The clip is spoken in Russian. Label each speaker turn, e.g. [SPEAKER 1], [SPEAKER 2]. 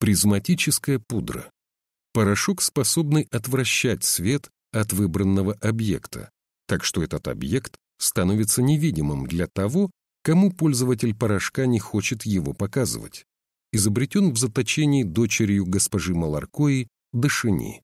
[SPEAKER 1] Призматическая пудра. Порошок, способный отвращать свет от выбранного объекта, так что этот объект становится невидимым для того, кому пользователь порошка не хочет его показывать. Изобретен в заточении дочерью госпожи Маларкои Дашини.